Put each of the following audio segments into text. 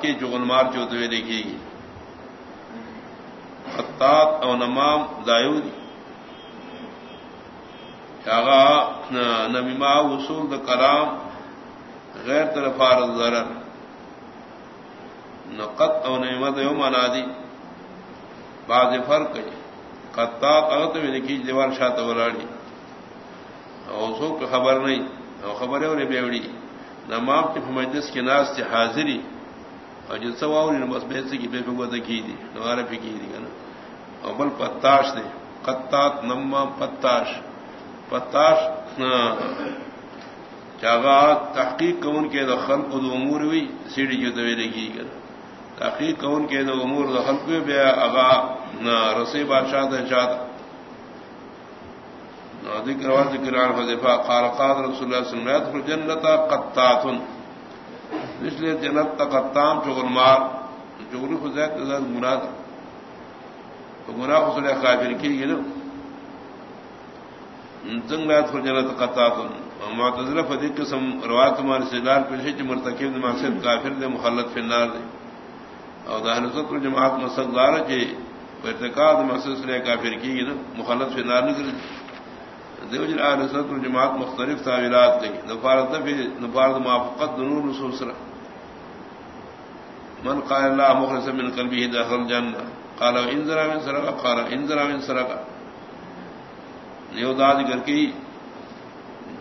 کی چغل مار چوتے ہوئے دیکھیے گی خطاط او نمام دایو دی نمیما وصول دا کلام غیر طرفار ضرر نقط او نعمت یو منا دی بعض فرق ہے۔ خطاط اغت میں لکھی دیوار شاہ تولاڑی او سو خبر نہیں او خبر ہے انہیں بیوڑی نمام کی مجلس کے ناس سے حاضری۔ اور جس سواؤ نے بس بحث کی بے فکوت کی دی نوارا پی کی دی نا اور بل پتاش دے، قطات نما پتاش۔ پتاش چاگا تحقیق کون کے دخل کو دو امور ہوئی سیڑھی جو دویرے کی گا تحقیق کون کے دو امور دخل کو بے اگا نہ رسی بادشاہ دے چاہتا ذکر ذکر عن حذیفہ، قال قال رسول اللہ صلی اللہ علیہ وسلم جنت قطاتن۔ اس لیے جنت تک تقطام چغل مار چغل خزیت ذات مراد تو گناہ خسل کافر کی گی نا؟ زنگلات پر جنت قطاتن معتذر فدی قسم، روایت ہمارے سیدار پیشے چ مرتکب مقصد کافر دے مخلط فی النار دے اور دہن ستر جماعت مسقدار جی ارتقاد مقصد سے کافر کی گی نا، مخلط فی النار نکل دیوجن آل ستر جماعت مختلف تعویلات گئی نفارت نفی نفارت موافقت نور رسول سر من قال اللہ مخلص من قلبی داخل جنہ۔ قال انذر من سرقا قال انذر من سرقا نیو داد کر کی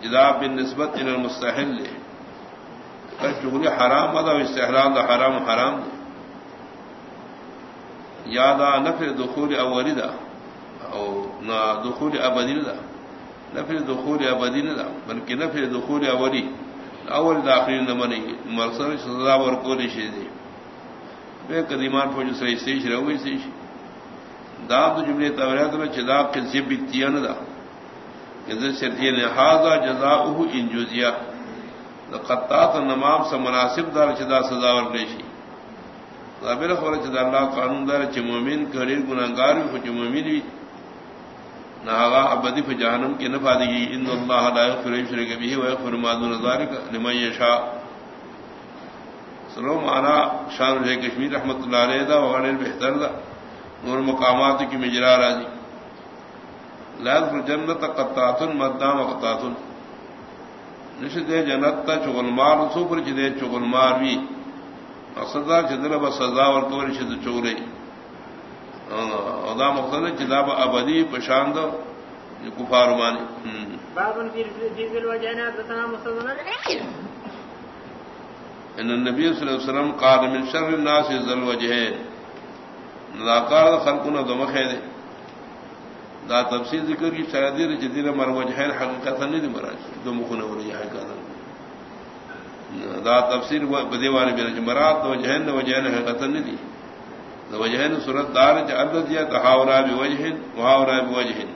جدا بالنسبت الى المستحل لے کر چغلی حرام مدا استحلال دا حرام حرام دے۔ یادا نفر دخول اولی دا، او نا دخول ابدی دا۔ نفر دخول ابدی دا بلکہ نفر دخول اولی اول داخلی نمانی مرسل سزا ورکولی شیدی بے قدیمان فوج سر استیش رہو استیش داب تو جملے توریت میں چداب کے زب اتیا نہ دا شرطی لہذا جزا ان جزیا قطات نمام سے مناسب دار چدا سزا اور گریشی ظابر خور چدا اللہ قانون دار چمومین کریر گناگار بھی چمومین بھی ناغا ابدی فجہنم کی نفا دی ان اللہ لا یغفر یشرک به و یغفر ما دون ذلك لمن یشاء. سلو مانا شان رہے کشمیر رحمت اللہ علیہ دا وغیر بہتر دا. نور مقامات کی مجرا راضی. لاد پر جنت قطاتن مدام قطاتن نشد جنت تا چغل مار سو پر چدے چغل مار بھی سزا چدل ب سزا اور تو شد چورے ادا مقصد چداب ابدی پشاند کفار مانی ان النبی صلی اللہ علیہ وسلم قال من شر الناس ذل وجهين نذاکار خلقنا دمخے دے دا تفصیل ذکر کی شرادی جدید مر وجهين حقیقتا نہیں دی مراد دو مخنا ولی حقیقتا دا تفسیر بدی والے بھی مراد دو وجهين وجهين حقیقتا نہیں دی دو وجهين صورت دار چ عدد یا تحاورا بوجهين وحاورا بوجهين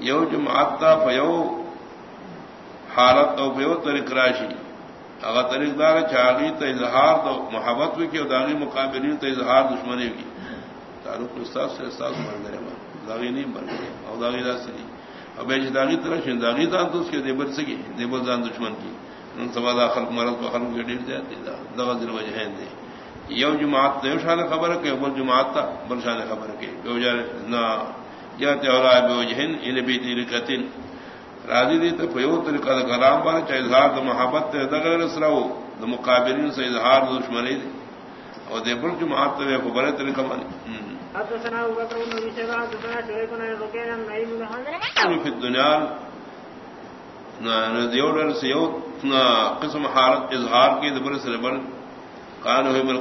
یو جمعات تا فیو حالت او بیو طریق راشی۔ اگر طریق دار چاغی تو اظہار تو محبت بھی کی داغی مقابلین تو اظہار دشمنی کی۔ تعلق استاد سے استاد بن گئے داغی نہیں بن گئے اور داغی دار سے اب ایسے داغی طرح سے داغی دان تو اس کے دیبر سے دیبر دان دشمن کی۔ ان سب خلق مرض کو خلق کے ڈیل جاتی دغا دل وجہ دے۔ یو جماعت دیو شان خبر کے بل جماعت تھا بل شان خبر کے نہ یا تہورا بے وجہن ان رکتن راضی دی تو فیو طریقہ کلام بار چاہے اظہار محبت تے مقابلین سے اظہار دشمنی دی۔ اور دے بل جماعت تے خبر طریقہ مانی حدثنا ابو بن حدثنا بن عن بن نہ دیوڑ سے یو قسم حالت اظہار کی دبر سے کان ہوئے من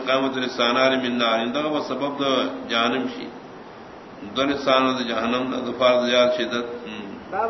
لسانار من نار. اندغ سبب دا جانم شي. دو لسان دا جهنم دا دفار دا شدت